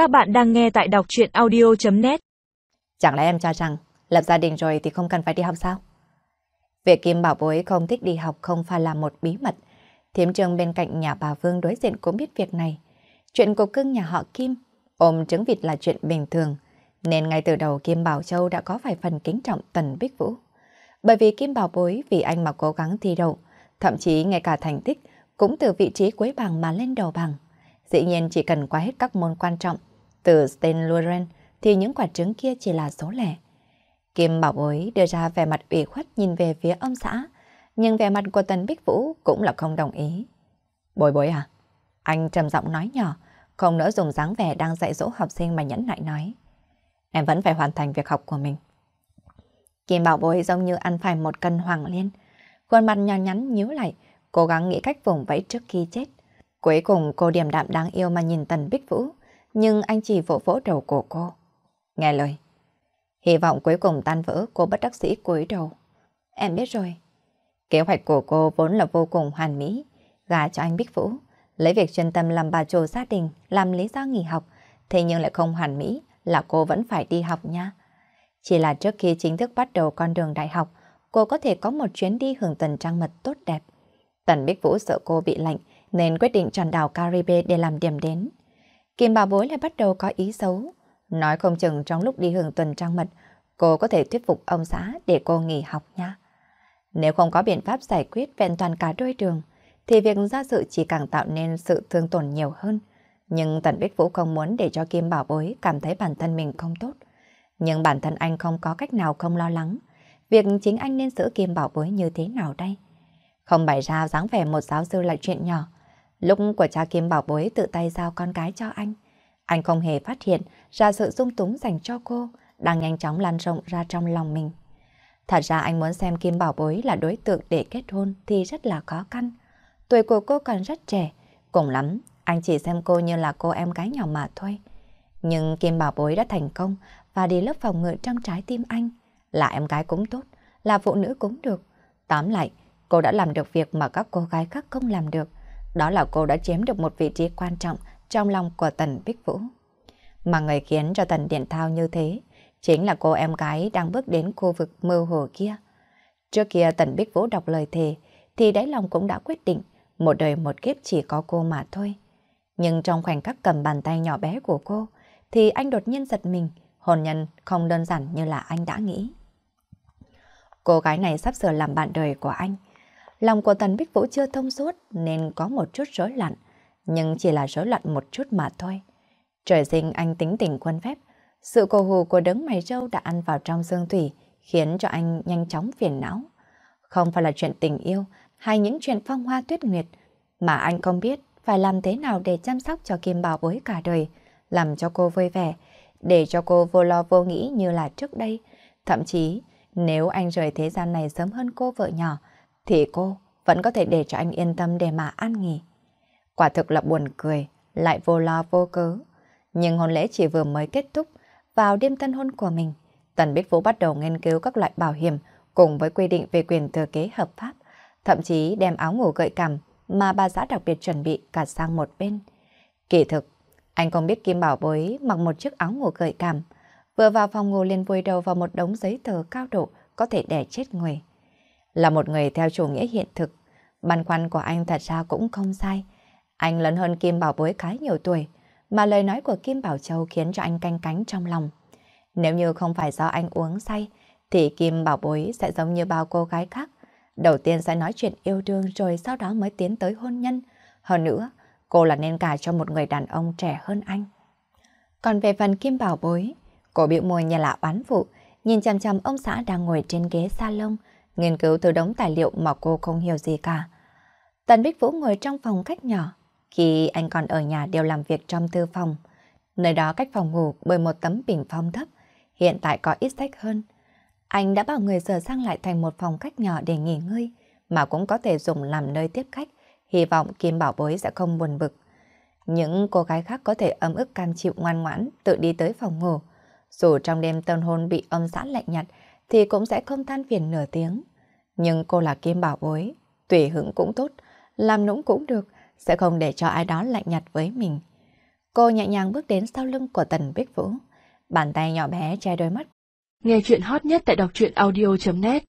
Các bạn đang nghe tại đọc chuyện audio.net Chẳng lẽ em cho rằng lập gia đình rồi thì không cần phải đi học sao? Việc Kim bảo bối không thích đi học không phải là một bí mật. Thiếm trường bên cạnh nhà bà Vương đối diện cũng biết việc này. Chuyện của cưng nhà họ Kim ôm trứng vịt là chuyện bình thường. Nên ngay từ đầu Kim Bảo Châu đã có vài phần kính trọng Tần Bích Vũ. Bởi vì Kim Bảo Bối vì anh mà cố gắng thi đậu, thậm chí ngay cả thành tích cũng từ vị trí cuối bảng mà lên đầu bảng. Dĩ nhiên chỉ cần qua hết các môn quan trọng, từ Sten Laurent thì những quả trứng kia chỉ là số lẻ. Kim Bảo Bối đưa ra vẻ mặt ủy khuất nhìn về phía ông xã, nhưng vẻ mặt của Tần Bích Vũ cũng là không đồng ý. Bối bối à? Anh trầm giọng nói nhỏ, không nỡ dùng dáng vẻ đang dạy dỗ học sinh mà nhẫn nại nói. Em vẫn phải hoàn thành việc học của mình. Kim Bảo Bối giống như ăn phải một cân hoàng liên. Khuôn mặt nhỏ nhắn nhíu lại, cố gắng nghĩ cách vùng vẫy trước khi chết. Cuối cùng cô điềm đạm đáng yêu mà nhìn Tần Bích Vũ, nhưng anh chỉ vỗ vỗ đầu của cô. Nghe lời. Hy vọng cuối cùng tan vỡ cô bất đắc sĩ cúi đầu. Em biết rồi. Kế hoạch của cô vốn là vô cùng hoàn mỹ, gả cho anh Bích Vũ, lấy việc chuyên tâm làm bà chủ gia đình, làm lý do nghỉ học, thế nhưng lại không hoàn mỹ là cô vẫn phải đi học nha. Chỉ là trước khi chính thức bắt đầu con đường đại học, cô có thể có một chuyến đi hưởng tuần trăng mật tốt đẹp. Tần Bích Vũ sợ cô bị lạnh nên quyết định tròn đảo Caribe để làm điểm đến. Kim Bảo Bối lại bắt đầu có ý xấu. Nói không chừng trong lúc đi hưởng tuần trăng mật, cô có thể thuyết phục ông xã để cô nghỉ học nha. Nếu không có biện pháp giải quyết vẹn toàn cả đôi đường, thì việc ra sự chỉ càng tạo nên sự thương tổn nhiều hơn. Nhưng Tần Bích Vũ không muốn để cho Kim Bảo Bối cảm thấy bản thân mình không tốt. Nhưng bản thân anh không có cách nào không lo lắng. Việc chính anh nên giữ Kim Bảo Bối như thế nào đây? Không bày ra dáng vẻ một giáo sư là chuyện nhỏ. Lúc của cha Kim Bảo Bối tự tay giao con gái cho anh, anh không hề phát hiện ra sự dung túng dành cho cô đang nhanh chóng lan rộng ra trong lòng mình. Thật ra anh muốn xem Kim Bảo Bối là đối tượng để kết hôn thì rất là khó khăn. Tuổi của cô còn rất trẻ, cùng lắm anh chỉ xem cô như là cô em gái nhỏ mà thôi. Nhưng Kim Bảo Bối đã thành công và đi lớp phòng ngự trong trái tim anh. Là em gái cũng tốt, là phụ nữ cũng được. Tóm lại, cô đã làm được việc mà các cô gái khác không làm được. Đó là cô đã chiếm được một vị trí quan trọng trong lòng của Tần Bích Vũ. Mà người khiến cho Tần Điện Thao như thế, chính là cô em gái đang bước đến khu vực mơ hồ kia. Trước kia Tần Bích Vũ đọc lời thề, thì đáy lòng cũng đã quyết định, một đời một kiếp chỉ có cô mà thôi. Nhưng trong khoảnh khắc cầm bàn tay nhỏ bé của cô, thì anh đột nhiên giật mình, hôn nhân không đơn giản như là anh đã nghĩ. Cô gái này sắp sửa làm bạn đời của anh. Lòng của Tần Bích Vũ chưa thông suốt nên có một chút rối loạn, nhưng chỉ là rối loạn một chút mà thôi. Trời sinh anh tính tình quân phép, sự cổ hù của đấng mày râu đã ăn vào trong xương thủy, khiến cho anh nhanh chóng phiền não. Không phải là chuyện tình yêu hay những chuyện phong hoa tuyết nguyệt, mà anh không biết phải làm thế nào để chăm sóc cho Kim Bảo Bối cả đời, làm cho cô vui vẻ, để cho cô vô lo vô nghĩ như là trước đây. Thậm chí, nếu anh rời thế gian này sớm hơn cô vợ nhỏ, thì cô vẫn có thể để cho anh yên tâm để mà an nghỉ. Quả thực là buồn cười, lại vô lo vô cớ. Nhưng hôn lễ chỉ vừa mới kết thúc, vào đêm tân hôn của mình, Tần Bích Vũ bắt đầu nghiên cứu các loại bảo hiểm cùng với quy định về quyền thừa kế hợp pháp, thậm chí đem áo ngủ gợi cảm mà bà xã đặc biệt chuẩn bị cả sang một bên. Kỳ thực, anh không biết Kim Bảo Bối mặc một chiếc áo ngủ gợi cảm, vừa vào phòng ngủ liền vùi đầu vào một đống giấy tờ cao độ có thể đè chết người. Là một người theo chủ nghĩa hiện thực, băn khoăn của anh thật ra cũng không sai. Anh lớn hơn Kim Bảo Bối khá nhiều tuổi, mà lời nói của Kim Bảo Châu khiến cho anh canh cánh trong lòng. Nếu như không phải do anh uống say, thì Kim Bảo Bối sẽ giống như bao cô gái khác. Đầu tiên sẽ nói chuyện yêu đương rồi sau đó mới tiến tới hôn nhân. Hơn nữa, cô là nên cả cho một người đàn ông trẻ hơn anh. Còn về phần Kim Bảo Bối, cô biểu môi nhà lạ bán phụ, nhìn chằm chằm ông xã đang ngồi trên ghế salon, nghiên cứu từ đống tài liệu mà cô không hiểu gì cả. Tần Bích Vũ ngồi trong phòng khách nhỏ, khi anh còn ở nhà đều làm việc trong thư phòng. Nơi đó cách phòng ngủ bởi một tấm bình phong thấp, hiện tại có ít sách hơn. Anh đã bảo người sửa sang lại thành một phòng khách nhỏ để nghỉ ngơi, mà cũng có thể dùng làm nơi tiếp khách, hy vọng Kim Bảo Bối sẽ không buồn bực. Những cô gái khác có thể ấm ức cam chịu ngoan ngoãn tự đi tới phòng ngủ. Dù trong đêm tân hôn bị âm xã lạnh nhạt thì cũng sẽ không than phiền nửa tiếng. Nhưng cô là Kim Bảo Bối, tùy hứng cũng tốt, làm nũng cũng được, sẽ không để cho ai đó lạnh nhạt với mình. Cô nhẹ nhàng bước đến sau lưng của Tần Bích Vũ. Bàn tay nhỏ bé che đôi mắt. Nghe chuyện hot nhất tại đọc truyện audio.net